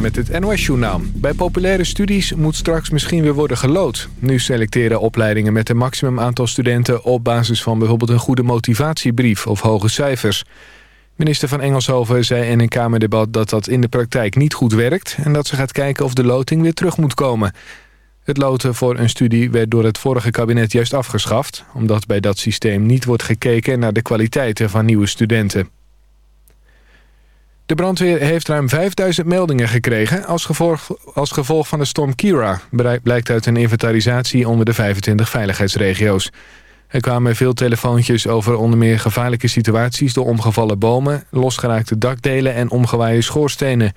Met het NOS-journaal. Bij populaire studies moet straks misschien weer worden gelood. Nu selecteren opleidingen met een maximum aantal studenten... op basis van bijvoorbeeld een goede motivatiebrief of hoge cijfers. Minister van Engelshoven zei in een Kamerdebat dat dat in de praktijk niet goed werkt... en dat ze gaat kijken of de loting weer terug moet komen. Het loten voor een studie werd door het vorige kabinet juist afgeschaft... omdat bij dat systeem niet wordt gekeken naar de kwaliteiten van nieuwe studenten. De brandweer heeft ruim 5000 meldingen gekregen als gevolg, als gevolg van de storm Kira, blijkt uit een inventarisatie onder de 25 veiligheidsregio's. Er kwamen veel telefoontjes over onder meer gevaarlijke situaties door omgevallen bomen, losgeraakte dakdelen en omgewaaide schoorstenen.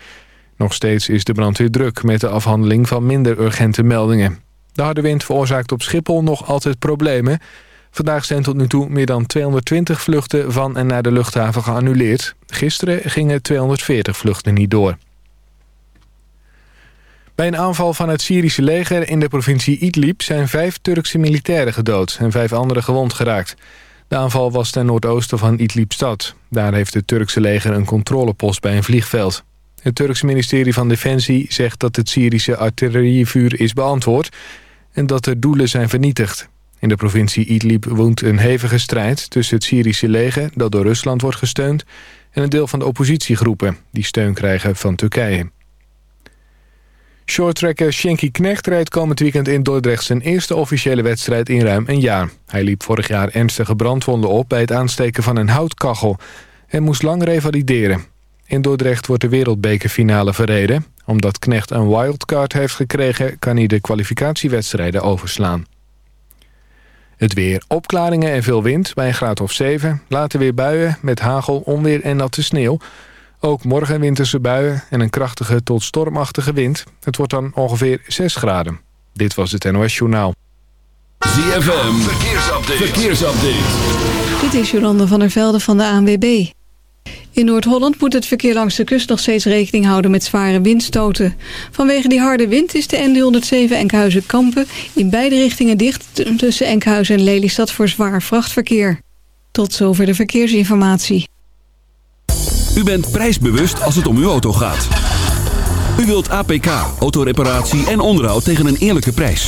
Nog steeds is de brandweer druk met de afhandeling van minder urgente meldingen. De harde wind veroorzaakt op Schiphol nog altijd problemen. Vandaag zijn tot nu toe meer dan 220 vluchten van en naar de luchthaven geannuleerd. Gisteren gingen 240 vluchten niet door. Bij een aanval van het Syrische leger in de provincie Idlib... zijn vijf Turkse militairen gedood en vijf anderen gewond geraakt. De aanval was ten noordoosten van Idlib-stad. Daar heeft het Turkse leger een controlepost bij een vliegveld. Het Turkse ministerie van Defensie zegt dat het Syrische artillerievuur is beantwoord... en dat er doelen zijn vernietigd. In de provincie Idlib woont een hevige strijd tussen het Syrische leger... dat door Rusland wordt gesteund... en een deel van de oppositiegroepen die steun krijgen van Turkije. Shorttrekker Shenky Knecht rijdt komend weekend in Dordrecht... zijn eerste officiële wedstrijd in ruim een jaar. Hij liep vorig jaar ernstige brandwonden op... bij het aansteken van een houtkachel... en moest lang revalideren. In Dordrecht wordt de wereldbekerfinale verreden. Omdat Knecht een wildcard heeft gekregen... kan hij de kwalificatiewedstrijden overslaan. Het weer. Opklaringen en veel wind bij een graad of 7. Later weer buien met hagel, onweer en natte sneeuw. Ook morgen winterse buien en een krachtige tot stormachtige wind. Het wordt dan ongeveer 6 graden. Dit was het NOS Journaal. ZFM. Verkeersupdate. Verkeersupdate. Dit is Jolande van der Velde van de ANWB. In Noord-Holland moet het verkeer langs de kust nog steeds rekening houden met zware windstoten. Vanwege die harde wind is de N307 Enkhuizen-Kampen in beide richtingen dicht tussen Enkhuizen en Lelystad voor zwaar vrachtverkeer. Tot zover de verkeersinformatie. U bent prijsbewust als het om uw auto gaat. U wilt APK, autoreparatie en onderhoud tegen een eerlijke prijs.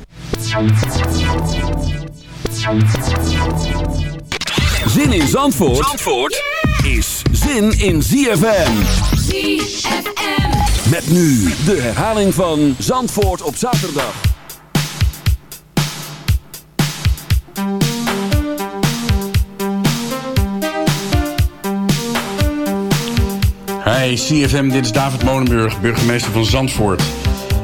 Zin in Zandvoort, Zandvoort is zin in ZFM. ZFM. Met nu de herhaling van Zandvoort op zaterdag. Hi CFM, dit is David Molenburg, burgemeester van Zandvoort.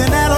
Nothing at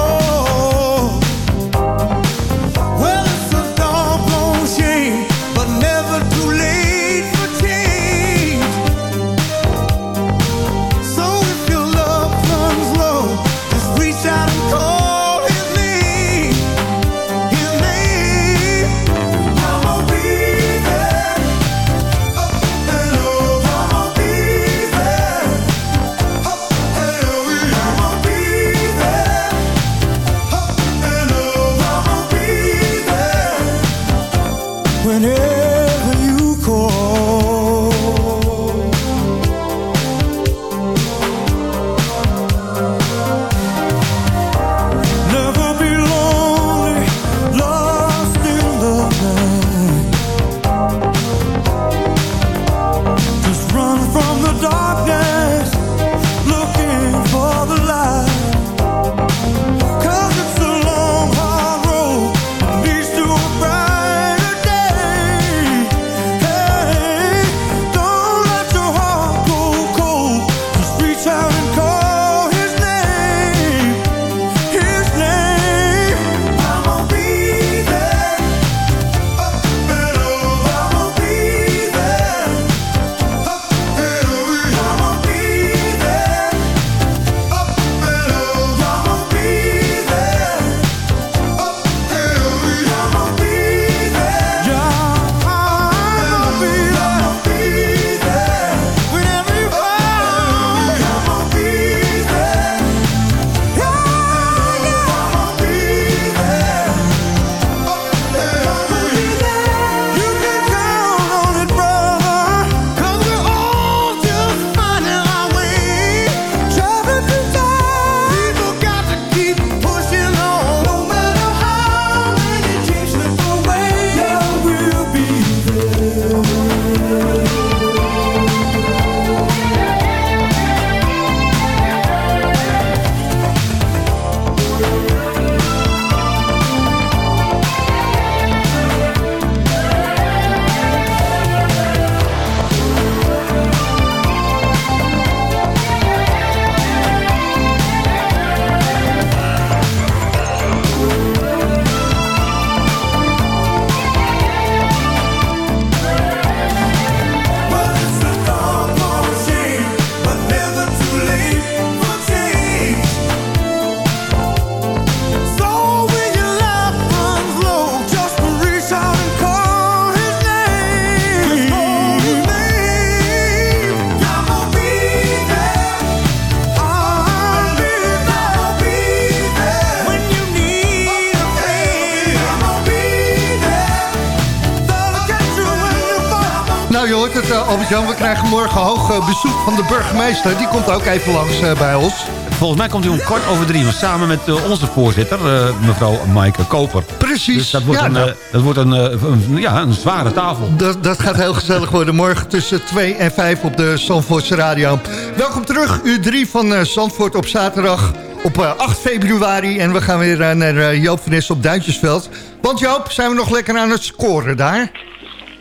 uh, Albert-Jan. We krijgen morgen hoog uh, bezoek van de burgemeester. Die komt ook even langs uh, bij ons. Volgens mij komt hij om kwart over drie. Samen met onze voorzitter, mevrouw Maaike Koper. Precies. Dus dat wordt, ja, een, nou. dat wordt een, een, ja, een zware tafel. Dat, dat gaat heel gezellig worden. Morgen tussen 2 en 5 op de Zandvoortse Radio. Welkom terug, uur 3 van Zandvoort op zaterdag op 8 februari. En we gaan weer naar Joop van Nes op Duintjesveld. Want Joop, zijn we nog lekker aan het scoren daar?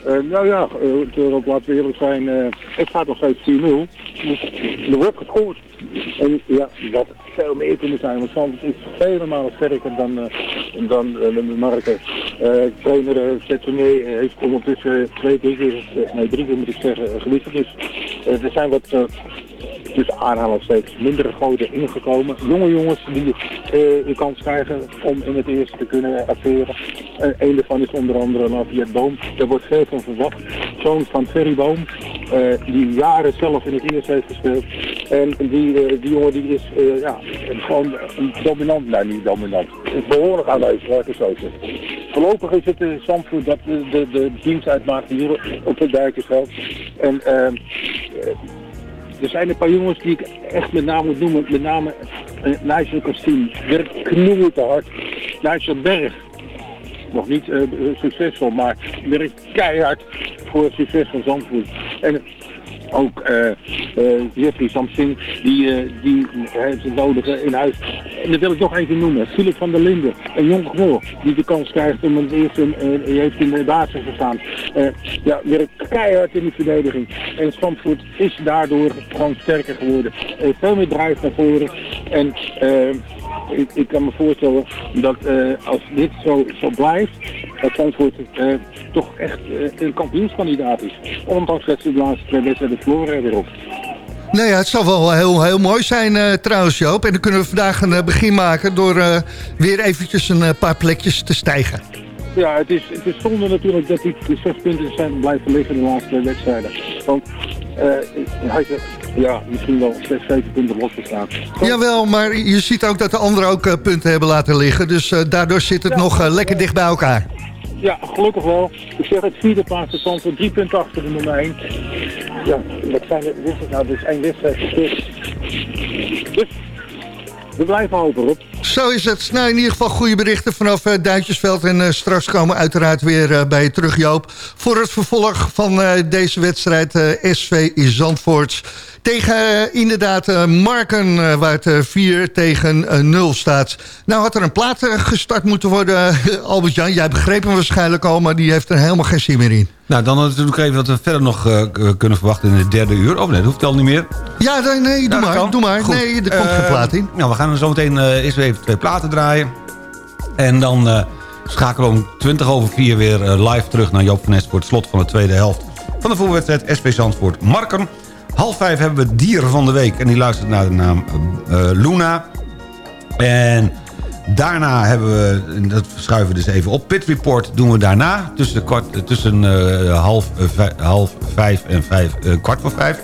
Uh, nou ja, uh, laten we eerlijk zijn, uh, het gaat nog steeds 4-0. Dus er wordt gescoord. En ja, dat veel meer kunnen zijn, want Zandvoort is vele malen sterker dan, dan de Marken. trainer Zetourné heeft ondertussen twee keer, nee drie keer moet ik zeggen, gewisseld. Dus er zijn wat tussen aanhalingstekens mindere goden ingekomen. Jonge jongens die uh, de kans krijgen om in het eerste te kunnen acteren. Uh, een daarvan is onder andere Lafayette Boom. Daar wordt veel van verwacht. Zoon van Ferry Boom, uh, die jaren zelf in het eerste heeft gespeeld. En die, die jongen die is ja, gewoon dominant, nou niet dominant, behoorlijk aanwezig, laat ik het zo. Voorlopig is het de Zandvoort dat de, de, de dienst uitmaakt hier op het Dijkersveld. En er zijn een paar jongens die ik echt met name moet noemen. Met name uh, Nigel Kastien. Werkt knoeien te hard. Nigel Berg. Nog niet uh, succesvol, maar werkt keihard voor het succes van Zandvoort. En ook uh, uh, Jeffrey Samsing, die, uh, die heeft het nodige in huis. En dat wil ik nog even noemen. Philip van der Linden, een jong gevoel, die de kans krijgt om het eerste, uh, heeft in de basis gestaan. ja, werkt keihard in de verdediging. En Zandvoort is daardoor gewoon sterker geworden. veel meer drijf naar voren. En ik, ik, kan me voorstellen dat als dit zo, zo blijft, dat Zandvoort toch echt een kampioenskandidaat is. Ondanks dat ze de laatste twee wedstrijden verloren hebben erop. Nou ja, het zal wel heel, heel mooi zijn uh, trouwens Joop. En dan kunnen we vandaag een uh, begin maken door uh, weer eventjes een paar plekjes te stijgen. Ja, het is, het is zonde natuurlijk dat die zes punten zijn blijven liggen de laatste twee wedstrijden. Want had je ja, misschien wel zes, zeven punten losgestaan. Jawel, maar je ziet ook dat de anderen ook punten hebben laten liggen. Dus daardoor zit het ja, nog lekker dicht bij elkaar. Ja, gelukkig wel. Ik zeg het vierde plaats stand voor drie punten achter de nummer 1. Ja, dat zijn de, nou dus één wedstrijd gespeeld. Dus we blijven hopen, Rob. Zo is het. Nou, in ieder geval goede berichten vanaf uh. En uh, straks komen we uiteraard weer uh, bij je terug, Joop. Voor het vervolg van deze wedstrijd SV Zandvoort. Tegen inderdaad Marken, waar het 4 tegen 0 staat. Nou had er een plaat gestart moeten worden, Albert-Jan. Jij begreep hem waarschijnlijk al, maar die heeft er helemaal geen zin meer in. Nou, dan natuurlijk even wat we verder nog uh, kunnen verwachten in het derde uur. Oh nee, dat hoeft al niet meer. Ja, nee, nee doe, nou, maar, doe maar. Goed. Nee, er komt geen plaat in. Nou, we gaan zo meteen uh, even twee platen draaien. En dan schakelen we om 20 over 4 weer live terug naar Joop van Nes... voor het slot van de tweede helft van de voetbalwedstrijd SV Zandvoort Marken. Half vijf hebben we dier van de week. En die luistert naar de naam Luna. En... Daarna hebben we, dat schuiven we dus even op... Pit Report doen we daarna tussen, kwart, tussen half, vijf, half vijf en vijf, uh, kwart voor vijf.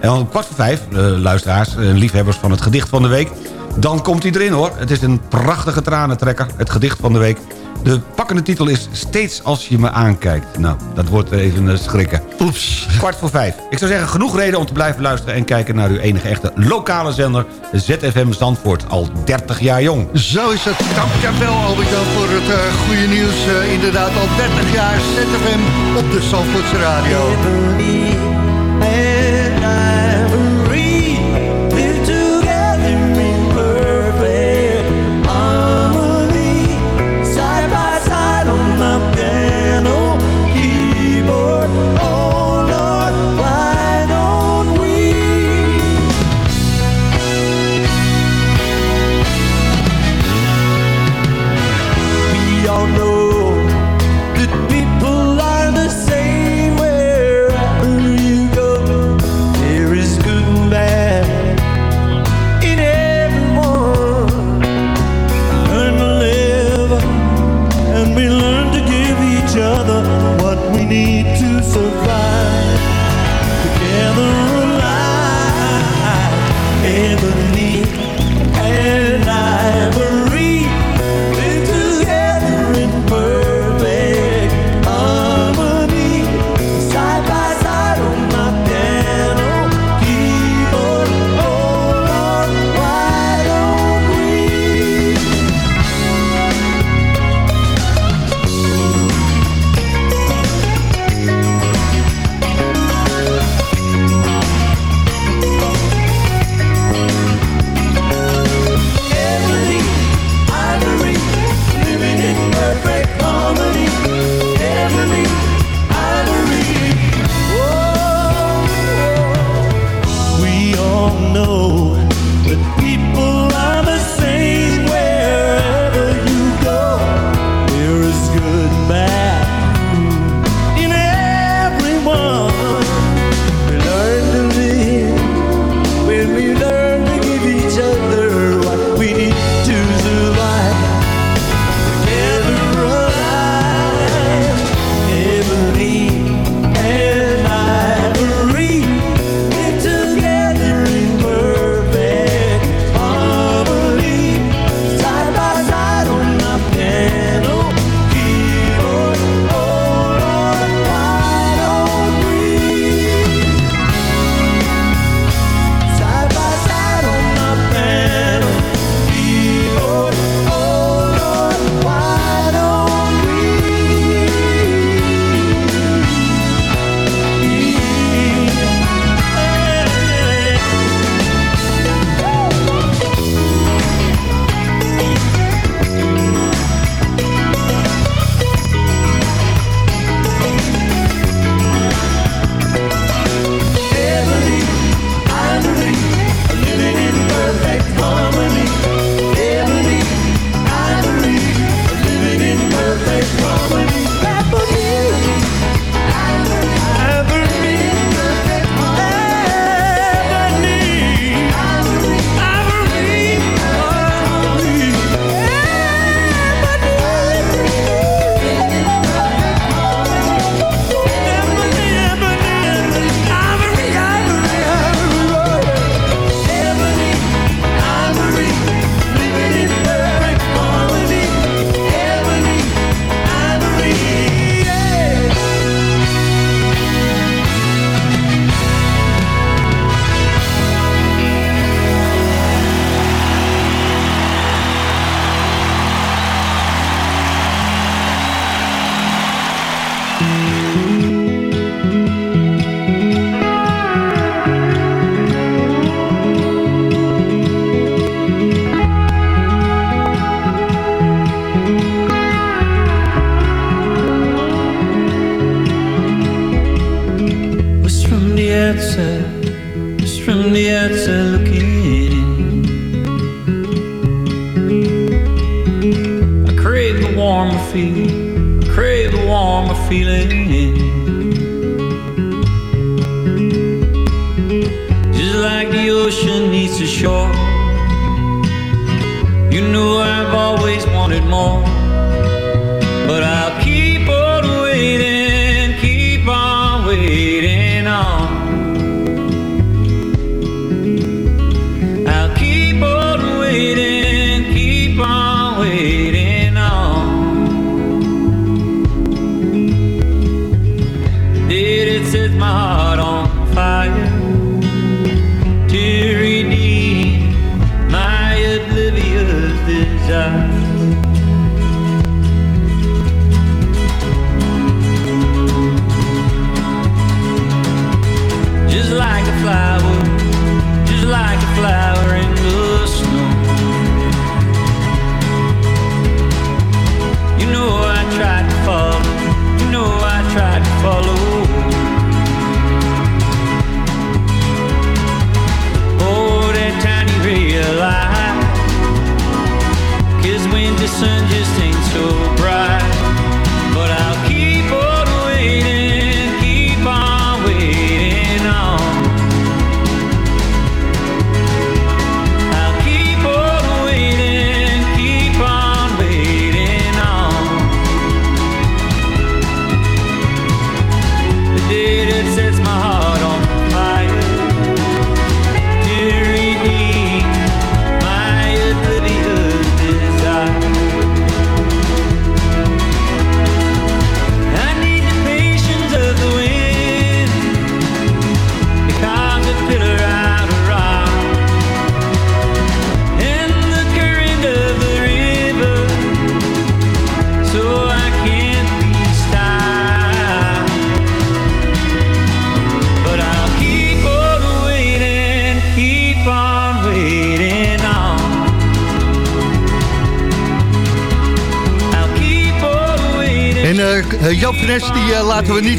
En om kwart voor vijf, luisteraars en liefhebbers van het gedicht van de week... dan komt hij erin hoor. Het is een prachtige tranentrekker, het gedicht van de week. De pakkende titel is Steeds als je me aankijkt. Nou, dat wordt even schrikken. Oeps. Kwart voor vijf. Ik zou zeggen, genoeg reden om te blijven luisteren... en kijken naar uw enige echte lokale zender... ZFM Zandvoort, al 30 jaar jong. Zo is het. Dankjewel Albert-Jan voor het uh, goede nieuws. Uh, inderdaad, al 30 jaar ZFM op de Zandvoortse radio.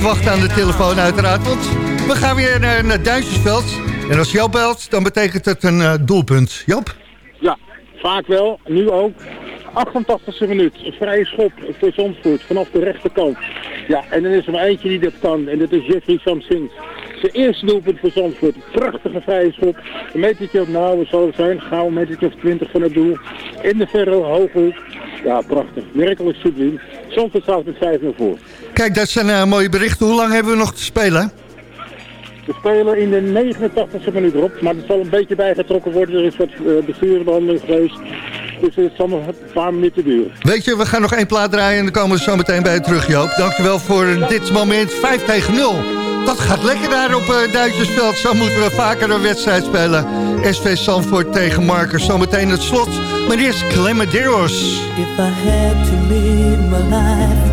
Wachten aan de telefoon uiteraard. Want we gaan weer naar, naar Duintjesveld. En als Joop belt, dan betekent het een eh, doelpunt. Joop? Ja, vaak wel. Nu ook. 88e minuut. Vrije schop voor Zandvoort vanaf de rechterkant. Ja, en dan is er maar eentje die dat kan. En dat is Jeffrey Samsing. Zijn eerste doelpunt voor Zandvoort. Prachtige vrije schop. Een metertje op nou, zal het zijn. Gauw een metertje of 20 van het doel. In de verre hoge. Ja, prachtig. Werkelijk subliem. Zandvoort staat met 5-0 voor. Kijk, dat zijn eh, mooie berichten. Hoe lang hebben we nog te spelen? We spelen in de 89e minuut erop, maar er zal een beetje bijgetrokken worden. Er is wat uh, bestuurbehandeling geweest. Dus het zal nog een paar minuten duren. Weet je, we gaan nog één plaat draaien en dan komen we zo meteen bij je terug, Joop. Dankjewel voor dit moment. 5 tegen 0. Dat gaat lekker daar op uh, Duitsersveld. Zo moeten we vaker een wedstrijd spelen. SV Sanford tegen Markers. Zometeen het slot. Maar eerst Clemaderos. If I had to live my life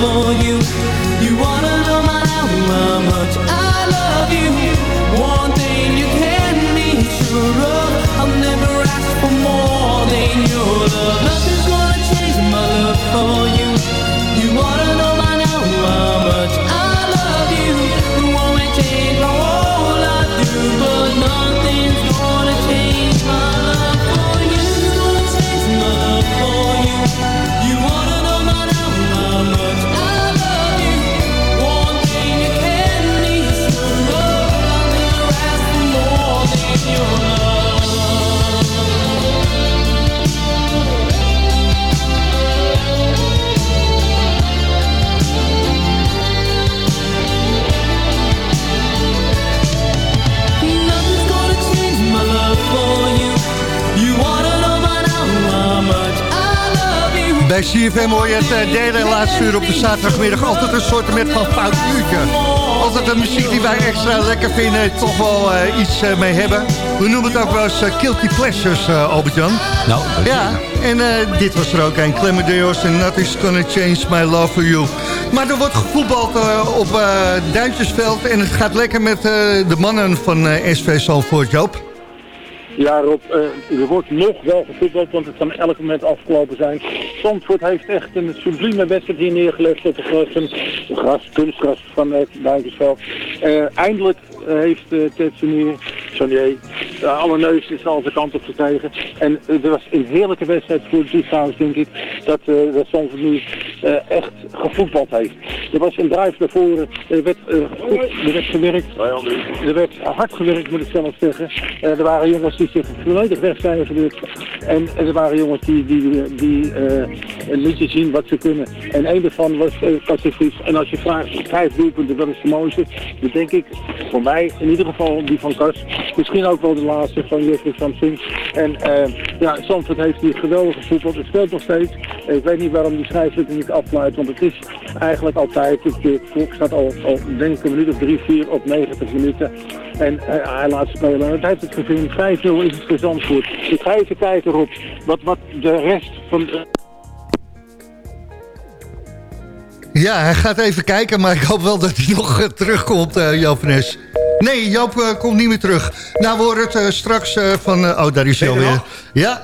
for you. You wanna know my how much I love you. One thing you can be sure of, I'll never ask for more than your love. Nothing's gonna change my love for you. You wanna know how much Bij CFM hoor je het eh, derde en laatste uur op de zaterdagmiddag altijd een soort met van fout uurtje. Altijd een muziek die wij extra lekker vinden, toch wel eh, iets eh, mee hebben. We noemen het ook wel eens Guilty Pleasures, Albert-Jan. Nou, Ja, en dit was er ook een. Clemendeos en Nothing's Gonna Change My Love For You. Maar er wordt gevoetbald op Duintjesveld en het gaat lekker met de mannen van SV Zalvoort, Joop. Ja, eh, er wordt nog wel gevoetbald, want het kan elk moment afgelopen zijn. Zandvoort heeft echt een sublieme wedstrijd hier neergelegd op het gras, kunstgras van het Duintjesveld. Eh, eindelijk eh, heeft uh, Eh, alle neus is al de kant op gekregen. En eh, er was een heerlijke wedstrijd voor de toeschouwers, denk ik, dat, eh dat Zandvoort nu eh, echt gevoetbald heeft. Er was een drive naar voren, er werd, goed, er werd gewerkt, er werd hard gewerkt, moet ik zelf zeggen. Er waren jongens die zich volledig weg zijn gebeurd. En er waren jongens die, die, die lieten zien wat ze kunnen. En een daarvan was uh. En als je vraagt, vijf doelpunten, dat is de mooiste. Dan denk ik, voor mij in ieder geval die van Kas. Misschien ook wel de laatste van Jeffrey Samsung. En eh, ja, Zandvoort heeft hier geweldige voetbal. Het speelt nog steeds. Ik weet niet waarom die scheidsrechter niet afluit. Want het is eigenlijk altijd, de klok staat al, denk ik een minuut of drie, vier op 90 minuten. En eh, hij laat spelen. En het heeft het gezien. 5-0 is het voor Zandvoort. Ik ga even kijken op wat, wat de rest van... de- Ja, hij gaat even kijken, maar ik hoop wel dat hij nog eh, terugkomt, eh Joop van Es. Nee, Joop eh, komt niet meer terug. Nou, we horen het eh, straks eh, van... oh, daar is hij er alweer. Ja,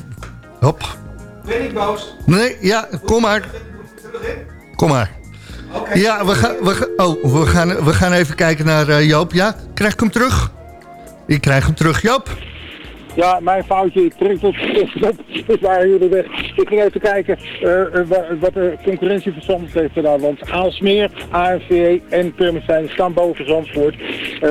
hop. Ben ik boos? Nee, ja, kom maar. Kom maar. Ja, we gaan, we, oh, we, gaan, we gaan even kijken naar Joop. Ja, krijg ik hem terug? Ik krijg hem terug, Joop. Ja, mijn foutje. Ik trek tot. Ik jullie weg. Ik ging even kijken eh, eh, wa- wat de concurrentie van Zandvoort heeft gedaan. Want Aalsmeer, ANVJ en Purmerstein staan boven Zandvoort. Eh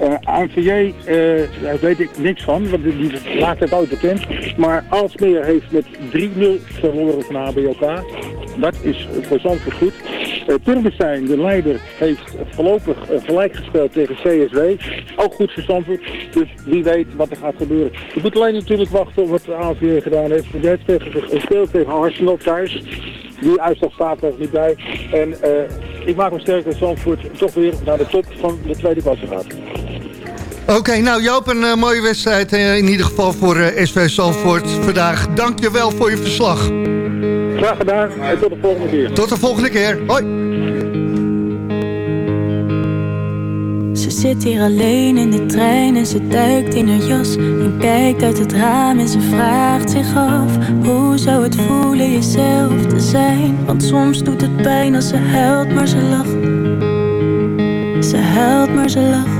eh, ANVJ, eh, daar weet ik niks van, want die, maakt het ooit bekend. Maar Aalsmeer heeft met 3-0 verloren van HBOK. Dat is voor Zandvoort goed. Uh, Purmerstein, de leider, heeft voorlopig eh, gelijk gespeeld tegen CSW. Ook goed Zandvoort. Dus wie weet wat er gaat gebeuren. Je moet alleen natuurlijk wachten op wat de AVJ gedaan heeft. Want jij hebt tegen, Arsenal thuis. Die uitslag staat er niet bij. En eh, ik maak me sterk dat Zandvoort toch weer naar de top van de tweede klasse gaat. Oké, nou Joop, een eh, mooie wedstrijd eh, in ieder geval voor eh, SV Zandvoort vandaag. Dank je wel voor je verslag. Graag gedaan en tot de volgende keer. Tot de volgende keer. Hoi. Ze zit hier alleen in de trein en ze duikt in haar jas En kijkt uit het raam en ze vraagt zich af Hoe zou het voelen jezelf te zijn? Want soms doet het pijn als ze huilt maar ze lacht Ze huilt maar ze lacht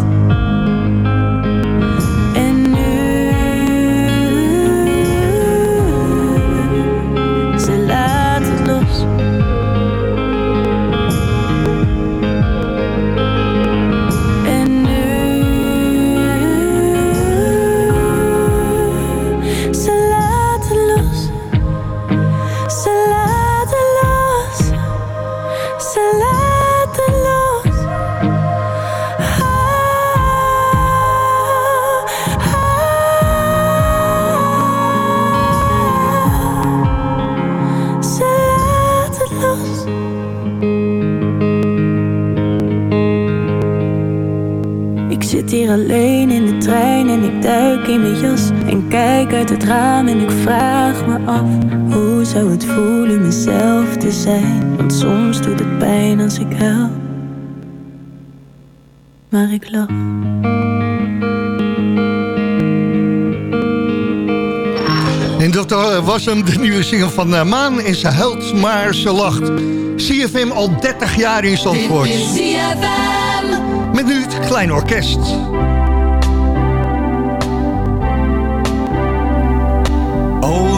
raam en ik vraag me af Hoe zou het voelen mezelf te zijn Want soms doet het pijn als ik huil Maar ik lach En dat eh, was hem, de nieuwe single van eh, Maan. En ze huilt, maar ze lacht. CFM al 30 jaar in Zandvoort. Dit is ZFM. Met nu het Klein Orkest.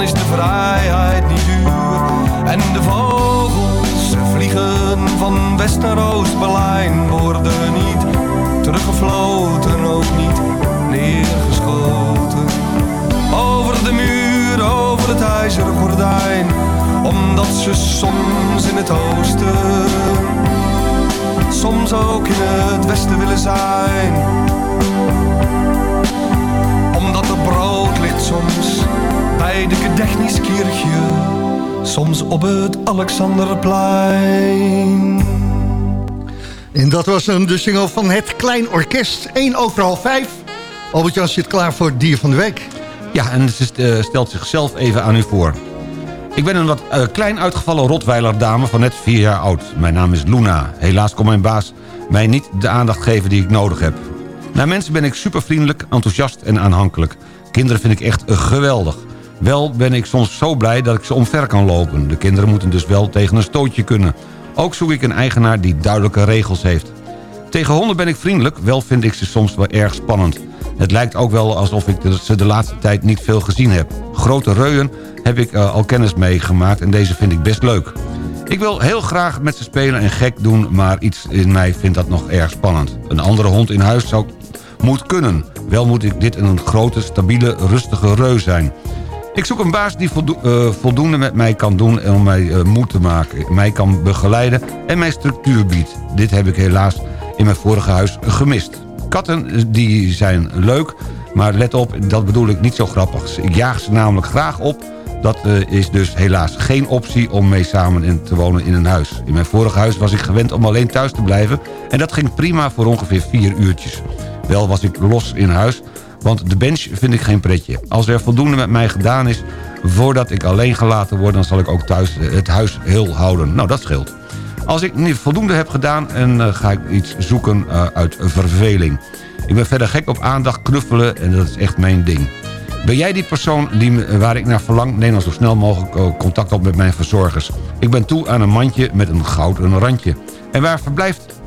dan is de vrijheid niet duur. En de vogels vliegen van West naar Oost-Berlijn, worden niet teruggefloten, ook niet neergeschoten. Over de muur, over het ijzeren gordijn, omdat ze soms in het oosten, soms ook in het westen willen zijn. Soms bij de Gedächtniskirche, soms op het Alexanderplein. En dat was hem, de single van het Klein Orkest. 1 over half 5. Albert-Jan zit klaar voor het dier van de week. Ja, en ze eh, stelt zichzelf even aan u voor. Ik ben een wat eh, klein uitgevallen Rotweiler dame van net vier jaar oud. Mijn naam is Luna. Helaas kon mijn baas mij niet de aandacht geven die ik nodig heb. Naar mensen ben ik super vriendelijk, enthousiast en aanhankelijk. Kinderen vind ik echt geweldig. Wel ben ik soms zo blij dat ik ze omver kan lopen. De kinderen moeten dus wel tegen een stootje kunnen. Ook zoek ik een eigenaar die duidelijke regels heeft. Tegen honden ben ik vriendelijk, wel vind ik ze soms wel erg spannend. Het lijkt ook wel alsof ik ze de laatste tijd niet veel gezien heb. Grote reuien heb ik eh, al kennis meegemaakt en deze vind ik best leuk. Ik wil heel graag met ze spelen en gek doen, maar iets in mij vindt dat nog erg spannend. Een andere hond in huis zou moet kunnen. Wel moet ik dit een grote, stabiele, rustige reus zijn. Ik zoek een baas die eh, voldoende met mij kan doen en om mij eh, moed te maken. Mij kan begeleiden en mij structuur biedt. Dit heb ik helaas in mijn vorige huis gemist. Katten eh, die zijn leuk, maar let op, dat bedoel ik niet zo grappig. Ik jaag ze namelijk graag op. Dat is dus helaas geen optie om mee samen in te wonen in een huis. In mijn vorige huis was ik gewend om alleen thuis te blijven... en dat ging prima voor ongeveer vier uurtjes. Wel was ik los in huis, want de bench vind ik geen pretje. Als er voldoende met mij gedaan is voordat ik alleen gelaten word... dan zal ik ook thuis eh, het huis heel houden. Nou, dat scheelt. Als ik niet voldoende heb gedaan, en, eh, ga ik iets zoeken eh, uit verveling. Ik ben verder gek op aandacht, knuffelen en dat is echt mijn ding. Ben jij die persoon die, waar ik naar verlang? Neem dan zo snel mogelijk contact op met mijn verzorgers. Ik ben toe aan een mandje met een gouden randje. En waar verblijft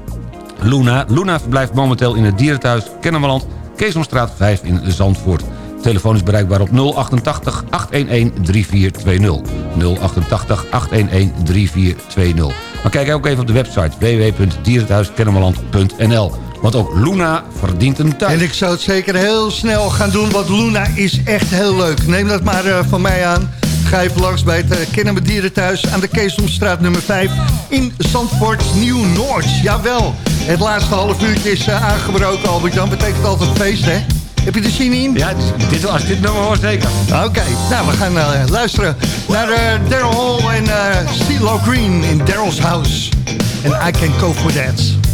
Luna? Luna verblijft momenteel in het dierenthuis Kennemerland... Keesomstraat 5 in Zandvoort. Telefoon is bereikbaar op 088 811 3420. 088 811 3420. Maar kijk ook even op de website www.dierenthuiskennemerland.nl. Want ook Luna verdient een thuis. En ik zou het zeker heel snel gaan doen, want Luna is echt heel leuk. Neem dat maar eh, van mij aan. Ga langs bij het uh, Kennen Dierenthuis aan de Keesomstraat nummer 5 in Zandvoort Nieuw-Noord. Jawel, het laatste half uurtje is eh, aangebroken, Albert-Jan. Betekent altijd feest, hè? Heb je er zin in? Ja, dit, als dit nummer hoort, zeker. Oké, nou, we gaan eh, luisteren naar eh, Daryl Hall en uh, CeeLo Green in Daryl's House. En I Can Go For That.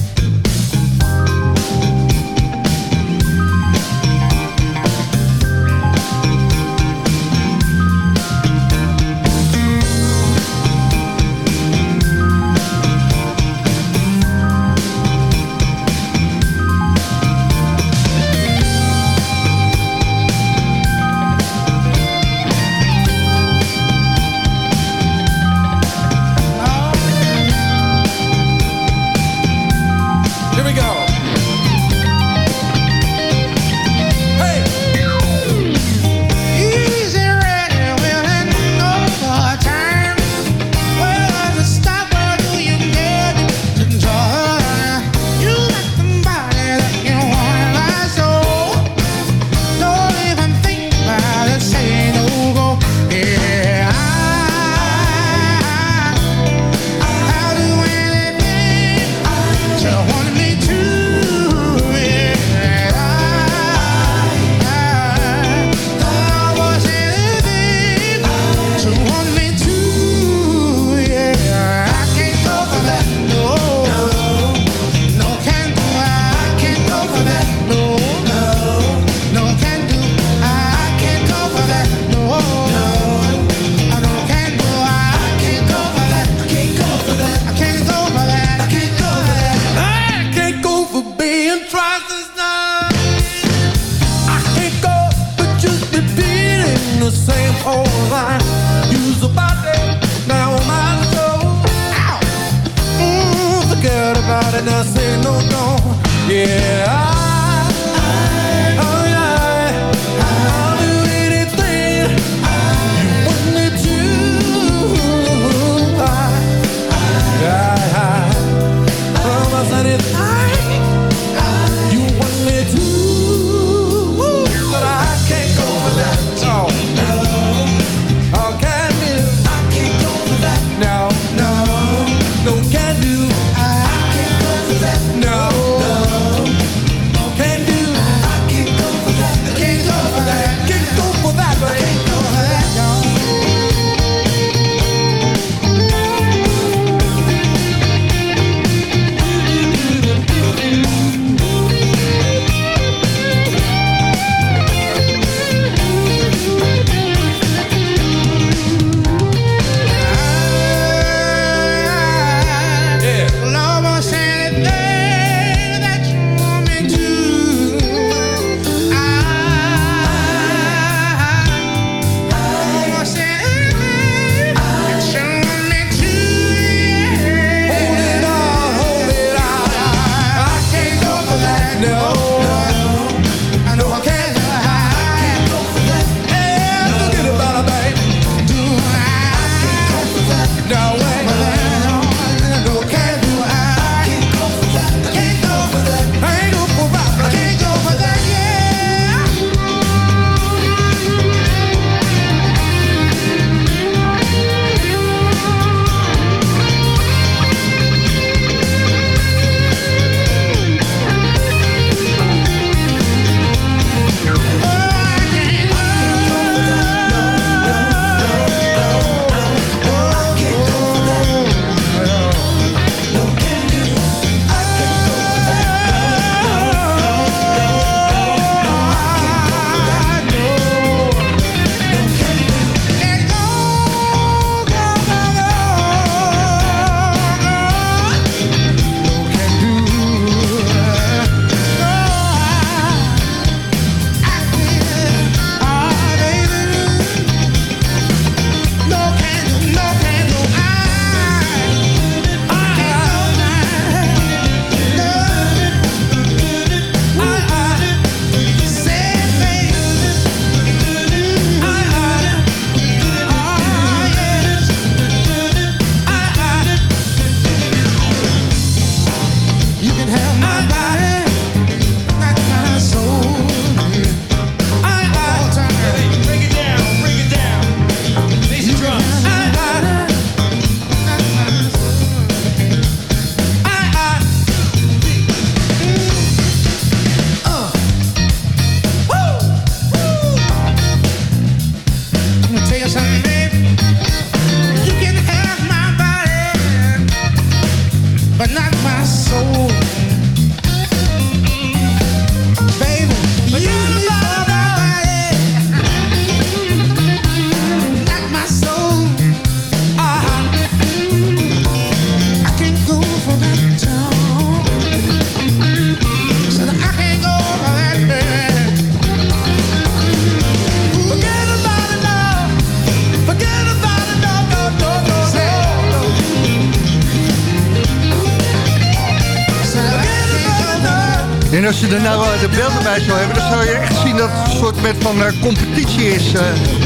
Zou hebben... dan zou je echt zien dat het een soort met van eh, competitie is... eh,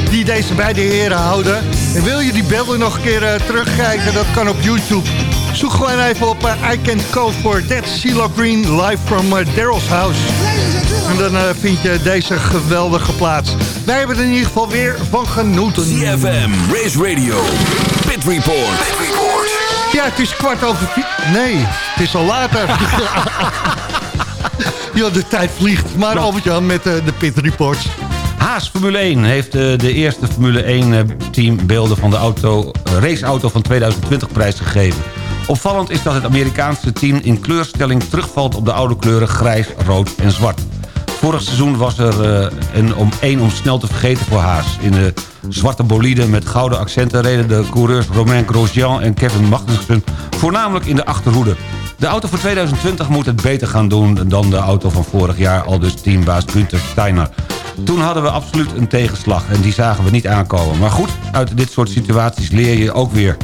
die deze beide heren houden. En wil je die beelden nog een keer eh, terugkijken, dat kan op YouTube. Zoek gewoon even op I Can't Code for That CeeLo Green live from Daryl's House. En dan vind je deze geweldige plaats. Wij hebben er in ieder geval weer van genoten. CFM, Race Radio, Pit Report. Ja, het is kwart over vier. Nee, het is al later. ja, de tijd vliegt. Maar Albert-Jan met eh, de Pit Reports. Haas Formule 1 heeft eh, de eerste Formule 1 team beelden van de auto, eh, raceauto van 2020 prijsgegeven. Opvallend is dat het Amerikaanse team in kleurstelling terugvalt op de oude kleuren grijs, rood en zwart. Vorig seizoen was er eh, een om één om snel te vergeten voor Haas. In de zwarte bolide met gouden accenten reden de coureurs Romain Grosjean en Kevin Magnussen voornamelijk in de achterhoede. De auto voor 2020 moet het beter gaan doen dan de auto van vorig jaar, al dus teambaas Günther Steiner. Toen hadden we absoluut een tegenslag en die zagen we niet aankomen. Maar goed, uit dit soort situaties leer je ook weer.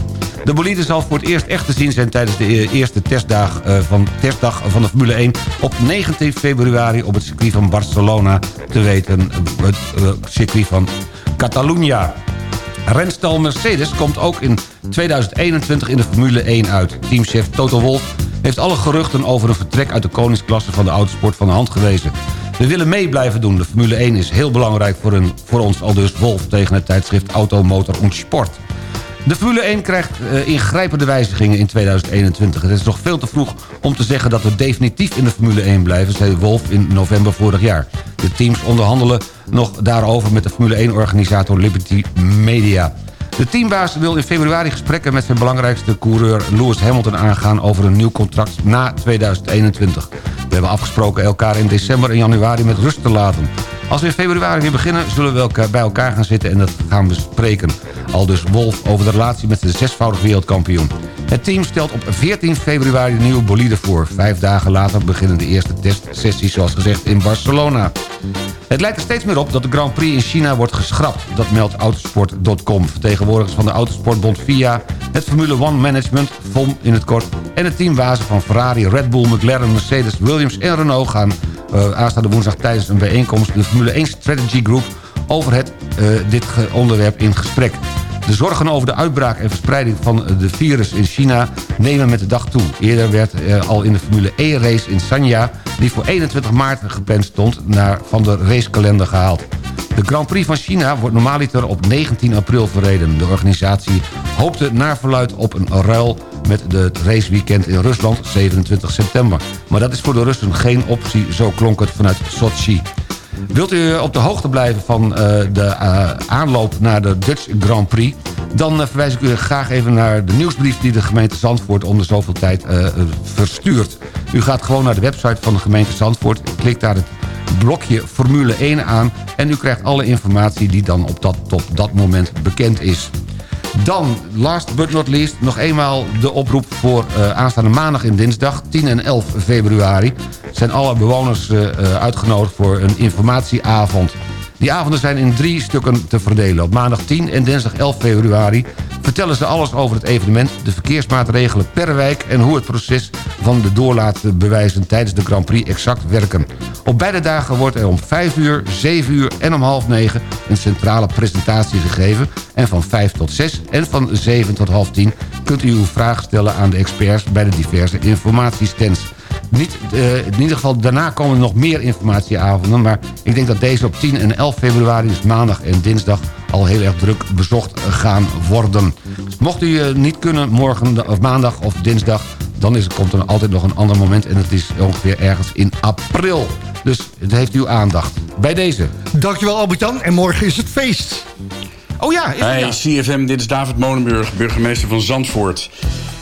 De bolide zal voor het eerst echt te zien zijn tijdens de e- eerste testdag, eh, van, testdag van de Formule 1... op 19 februari op het circuit van Barcelona, te weten eh, het eh, circuit van Catalunya. Renstal Mercedes komt ook in 2021 in de Formule 1 uit. Teamchef Toto Wolff heeft alle geruchten over een vertrek uit de koningsklasse van de autosport van de hand gewezen. We willen mee blijven doen. De Formule 1 is heel belangrijk voor, een, voor ons, al dus Wolf tegen het tijdschrift Auto, Motor en Sport. De Formule 1 krijgt eh, ingrijpende wijzigingen in 2021. Het is nog veel te vroeg om te zeggen dat we definitief in de Formule 1 blijven... zei Wolf in november vorig jaar. De teams onderhandelen nog daarover met de Formule 1-organisator Liberty Media. De teambaas wil in februari gesprekken met zijn belangrijkste coureur Lewis Hamilton aangaan over een nieuw contract na 2021. We hebben afgesproken elkaar in december en januari met rust te laten. Als we in februari weer beginnen, zullen we elkaar bij elkaar gaan zitten en dat gaan bespreken. Al dus Wolf over de relatie met de zesvoudig wereldkampioen. Het team stelt op 14 februari de nieuwe bolide voor. Vijf dagen later beginnen de eerste testsessies zoals gezegd in Barcelona. Het lijkt er steeds meer op dat de Grand Prix in China wordt geschrapt. Dat meldt autosport.com. Vertegenwoordigers van de Autosportbond FIA, het Formule One Management, FOM in het kort... en het teambazen van Ferrari, Red Bull, McLaren, Mercedes, Williams en Renault... gaan uh, aanstaande woensdag tijdens een bijeenkomst... de Formule 1 Strategy Group over het, uh, dit onderwerp in gesprek. De zorgen over de uitbraak en verspreiding van de virus in China nemen met de dag toe. Eerder werd er al in de Formule E-race in Sanya... die voor 21 maart gepland stond, naar, van de racekalender gehaald. De Grand Prix van China wordt normaaliter op 19 april verreden. De organisatie hoopte naar verluid op een ruil met het raceweekend in Rusland 27 september. Maar dat is voor de Russen geen optie, zo klonk het vanuit Sochi. Wilt u op de hoogte blijven van uh, de uh, aanloop naar de Dutch Grand Prix... dan uh, verwijs ik u graag even naar de nieuwsbrief... die de gemeente Zandvoort om de zoveel tijd verstuurt. U gaat gewoon naar de website van de gemeente Zandvoort... klikt daar het blokje Formule 1 aan... en u krijgt alle informatie die dan op dat, op dat moment bekend is. Dan, last but not least, nog eenmaal de oproep voor uh, aanstaande maandag en dinsdag... 10 en 11 februari zijn alle bewoners uh, uitgenodigd voor een informatieavond. Die avonden zijn in drie stukken te verdelen. Op maandag 10 en dinsdag 11 februari vertellen ze alles over het evenement... de verkeersmaatregelen per wijk... en hoe het proces van de doorlaatbewijzen tijdens de Grand Prix exact werken. Op beide dagen wordt er om 5 uur, 7 uur en om half 9 een centrale presentatie gegeven... en van 5 tot 6 en van 7 tot half 10 kunt u uw vragen stellen aan de experts... bij de diverse informatiestands. Niet, eh, in ieder geval daarna komen er nog meer informatieavonden. Maar ik denk dat deze op 10 en 11 februari, dus maandag en dinsdag... al heel erg druk bezocht gaan worden. Dus mocht u eh, niet kunnen morgen of maandag of dinsdag... dan is, komt er altijd nog een ander moment. En het is ongeveer ergens in april. Dus het heeft uw aandacht. Bij deze. Dankjewel Albert-Jan. En morgen is het feest. Oh ja, is Hey ja. CFM, dit is David Molenburg, burgemeester van Zandvoort.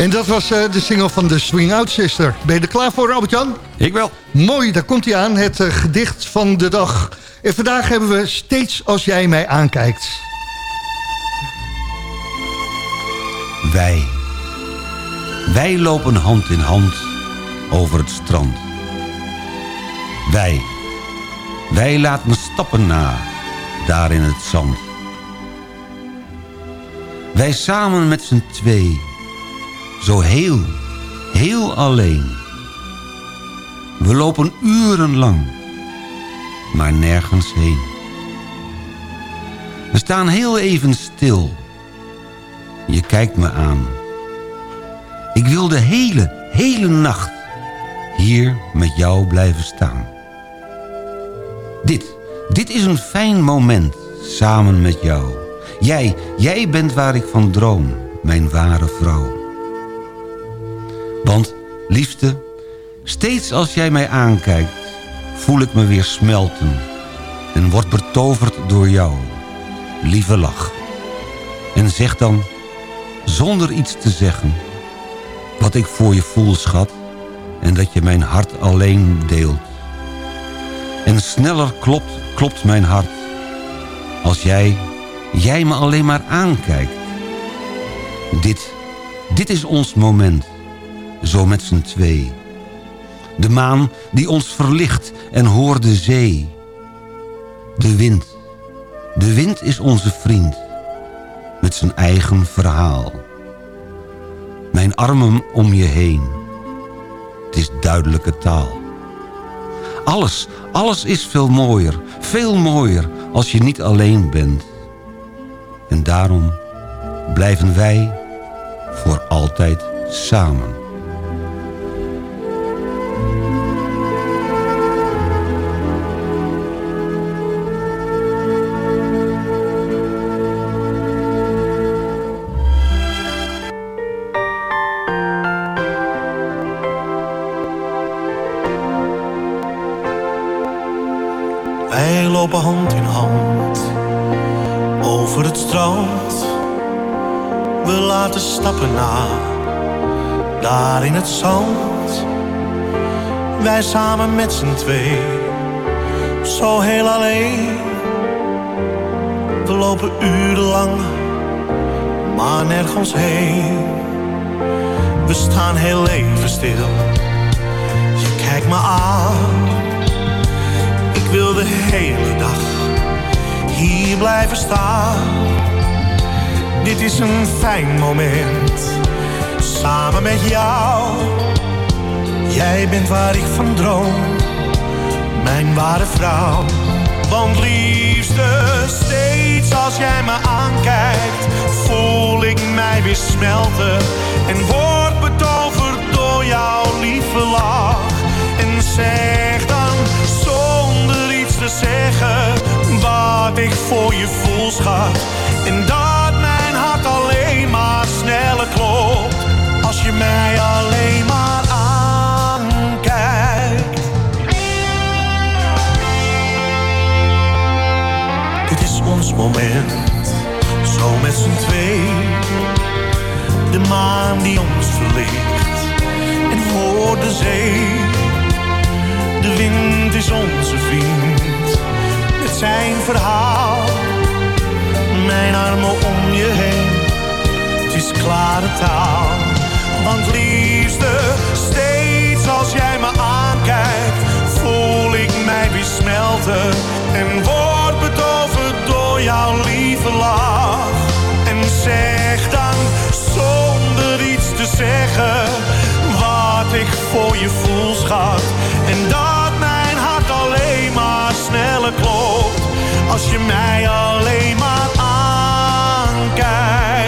En dat was eh, de single van de Swing Out Sister. Ben je er klaar voor, Albert-Jan? Ik wel. Mooi, daar komt hij aan. Het eh, gedicht van de dag. En vandaag hebben we Steeds als jij mij aankijkt. Wij. Wij lopen hand in hand over het strand. Wij. Wij laten stappen na, daar in het zand. Wij samen met z'n twee, zo heel, heel alleen. We lopen urenlang, maar nergens heen. We staan heel even stil. Je kijkt me aan. Ik wil de hele, hele nacht hier met jou blijven staan. Dit, dit is een fijn moment samen met jou. Jij, jij bent waar ik van droom, mijn ware vrouw. Want, liefste, steeds als jij mij aankijkt... voel ik me weer smelten en word betoverd door jou, lieve lach. En zeg dan, zonder iets te zeggen... wat ik voor je voel, schat... en dat je mijn hart alleen deelt. En sneller klopt, klopt mijn hart... als jij, jij me alleen maar aankijkt. Dit, dit is ons moment, zo met z'n twee. De maan die ons verlicht en hoor de zee. De wind, de wind is onze vriend, met zijn eigen verhaal. Mijn armen om je heen, het is duidelijke taal. Alles, alles is veel mooier, veel mooier als je niet alleen bent. En daarom blijven wij voor altijd samen. Samen met z'n twee, zo heel alleen. We lopen urenlang, maar nergens heen. We staan heel even stil, je kijkt me aan. Ik wil de hele dag hier blijven staan. Dit is een fijn moment, samen met jou. Jij bent waar ik van droom, mijn ware vrouw. Want liefste, steeds als jij me aankijkt, voel ik mij weer smelten. En word betoverd door jouw lieve lach. En zeg dan zonder iets te zeggen wat ik voor je voel, schat. En dat De maan die ons verlicht en hoor de zee. De wind is onze vriend met zijn verhaal. Mijn armen om je heen, het is klare taal. Want liefste, steeds als jij me aankijkt, voel ik mij weer smelten. En word betoverd door jouw lieve lach. Zeg dan zonder iets te zeggen, wat ik voor je voel, schat. En dat mijn hart alleen maar sneller klopt, als je mij alleen maar aankijkt.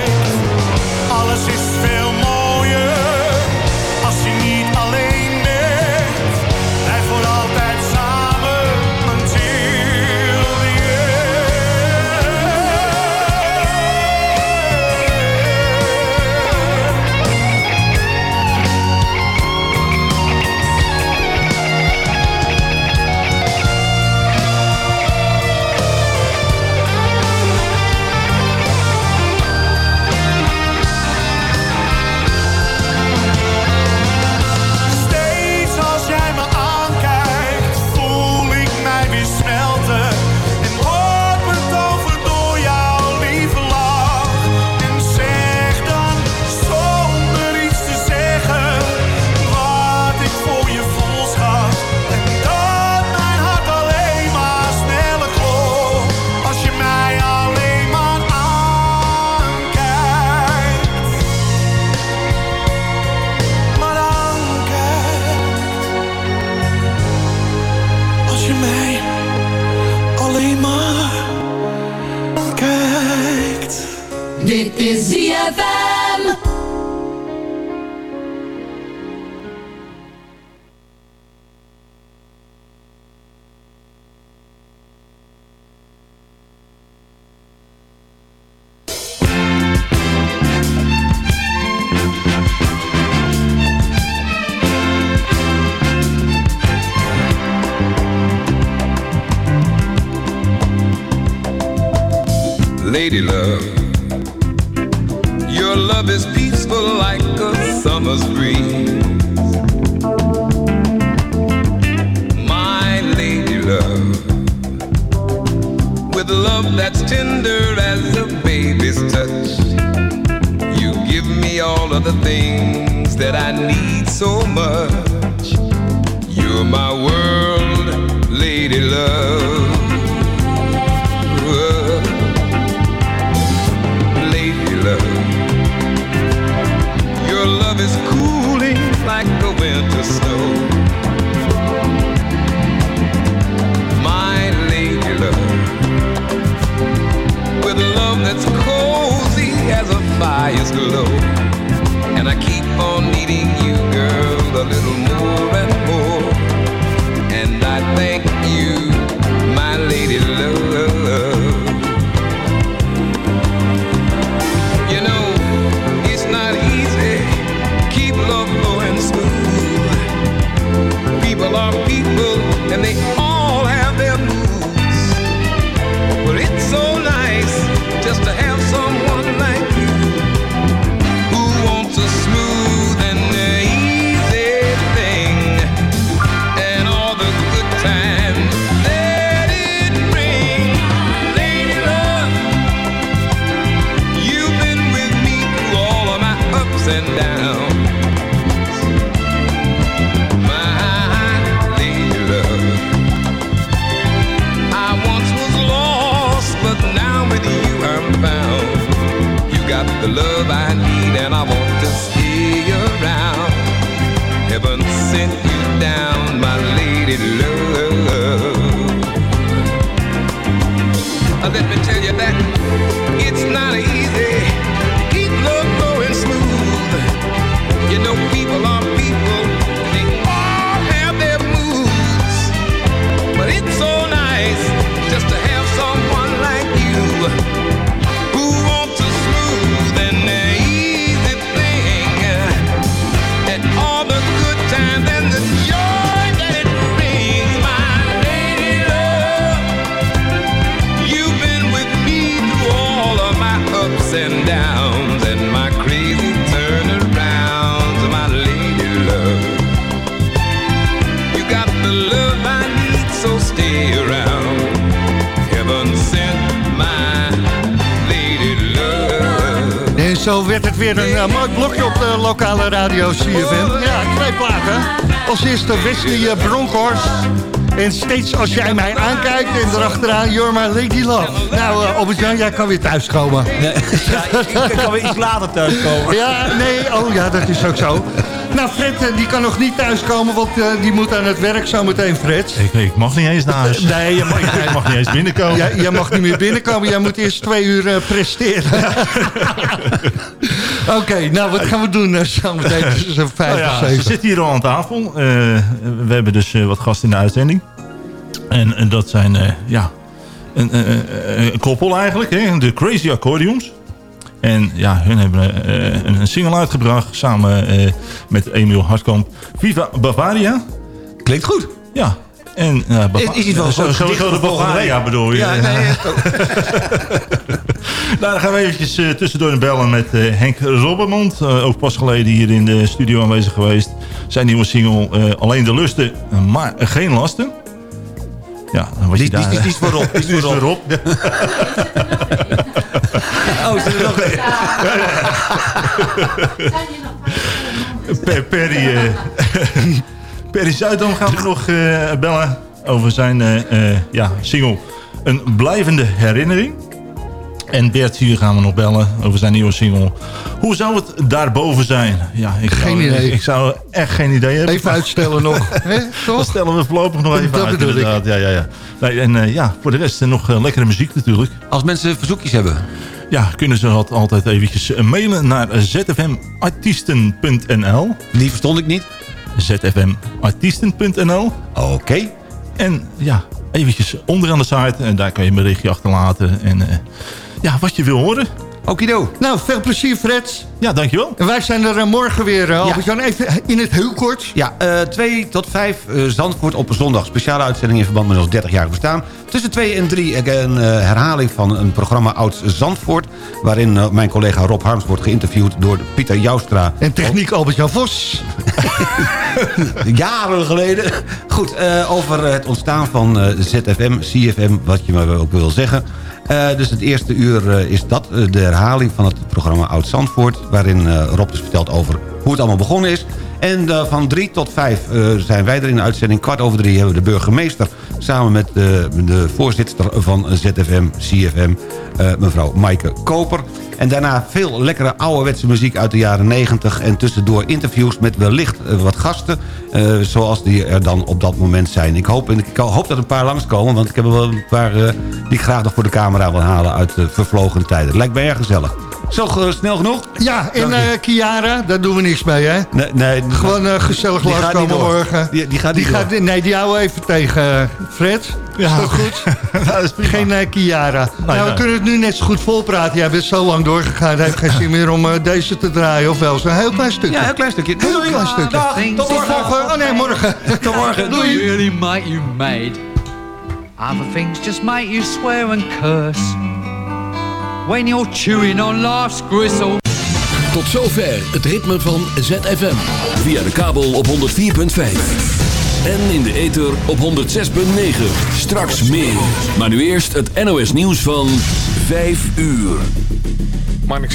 Zo werd het weer een eh, mooi blokje op de lokale radio CFM. Ja, twee platen. Als eerste Wesley eh, Bronkhorst. En steeds als jij mij aankijkt en erachteraan, you're my lady love. Nou, uh, Albert-Jan, jij kan weer thuiskomen. Ja, ik kan weer iets later thuiskomen. Ja, nee, oh ja, dat is ook zo. Nou, Fred, eh, die kan nog niet thuiskomen, want eh, die moet aan het werk zometeen, Fred. Ik, ik mag niet eens naar huis. Nee, je mag, ik mag niet eens binnenkomen. Jij, jij mag niet meer binnenkomen, jij moet eerst twee uur eh, presteren. Oké, nou, wat gaan we doen uh, zometeen tussen vijf Nou en ja, zeven? ze zitten hier al aan tafel. We hebben dus wat gasten in de uitzending. En, en dat zijn, ja, een, een koppel eigenlijk. Hè? De Crazy Accordions. En ja, hun hebben eh, een, single uitgebracht samen eh, met Emiel Hartkamp. Viva Bavaria. Klinkt goed. Ja. En, uh, Is- is iets wel zo, zo, de Bavaria bedoel je? Ja, nee, nou, dan gaan we eventjes eh, tussendoor bellen met eh, Henk Robbermond. Eh, ook pas geleden hier in de studio aanwezig geweest. Zijn nieuwe single eh, Alleen de Lusten, maar geen lasten. Ja, dan was Die- die- daar... die- die is voorop, die is Die is voorop. voorop. Oh, is er nog een? Per, Perry, eh, Perry Zuidam gaan we nog eh, bellen over zijn eh, eh, ja, single Een blijvende herinnering. En Bert hier gaan we nog bellen over zijn nieuwe single. Hoe zou het daarboven zijn? Ja, ik Geen zou, idee. Ik, zou echt geen idee hebben. Even uitstellen nog, hè, toch? Dat stellen we voorlopig nog even Dat uit bedoel ik. inderdaad. Ja, ja, ja. Nee, en eh, ja, voor de rest eh, nog eh, lekkere muziek natuurlijk. Als mensen verzoekjes hebben. Ja, kunnen ze dat altijd eventjes mailen naar zfmartiesten.nl. Die verstond ik niet. zfmartiesten.nl. Oké. En ja, eventjes onderaan de site. En daar kan je een berichtje achterlaten. En eh, ja, wat je wil horen. Okido. Nou, veel plezier Fred. Ja, dankjewel. En wij zijn er eh, morgen weer, uh, Albert-Jan. Even in het heel kort. Ja, 2 tot 5 uh, Zandvoort op zondag. Speciale uitzending in verband met ons 30-jarig bestaan. Tussen 2 en 3 een uh, herhaling van een programma Oud Zandvoort... waarin uh, mijn collega Rob Harms wordt geïnterviewd door Pieter Joustra. En techniek. Albert-Jan Vos. Jaren geleden. Goed, uh, over het ontstaan van uh, ZFM, CFM, wat je maar ook wil zeggen... Uh, dus het eerste uur uh, is dat, uh, de herhaling van het programma Oud Zandvoort... waarin Rob dus vertelt over hoe het allemaal begonnen is. En van drie tot vijf zijn wij er in de uitzending. Kwart over drie hebben we de burgemeester... samen met de, de voorzitter van ZFM, CFM, mevrouw Maaike Koper. En daarna veel lekkere ouderwetse muziek uit de jaren 90... en tussendoor interviews met wellicht wat gasten... Zoals die er dan op dat moment zijn. Ik hoop, ik hoop dat een paar langskomen... want ik heb er wel een paar die ik graag nog voor de camera wil halen... uit de vervlogen tijden. Lijkt mij erg gezellig. Zo uh, snel genoeg? Ja, en uh, Kiara, daar doen we niks mee, hè? Nee, nee Gewoon uh, gezellig langskomen morgen. Die, die gaat die niet gaat, Nee, die houden we even tegen, Fred. Ja. Is dat goed? dat is Geen uh, Kiara. Nee, nou, we nee. kunnen het nu net zo goed volpraten. Jij bent zo lang doorgegaan. Het heeft geen zin meer om uh, deze te draaien. Of wel zo'n heel klein stukje. Ja, een heel klein stukje. Heel Doei, klein stukje. Dag, tot morgen. Oh nee, morgen. tot morgen. Doei. Really might you made. Other things just make you swear and curse. When you're chewing on life's gristle. Tot zover het ritme van ZFM. Via de kabel op 104.5. En in de ether op 106.9. Straks meer. Maar nu eerst het NOS nieuws van 5 uur.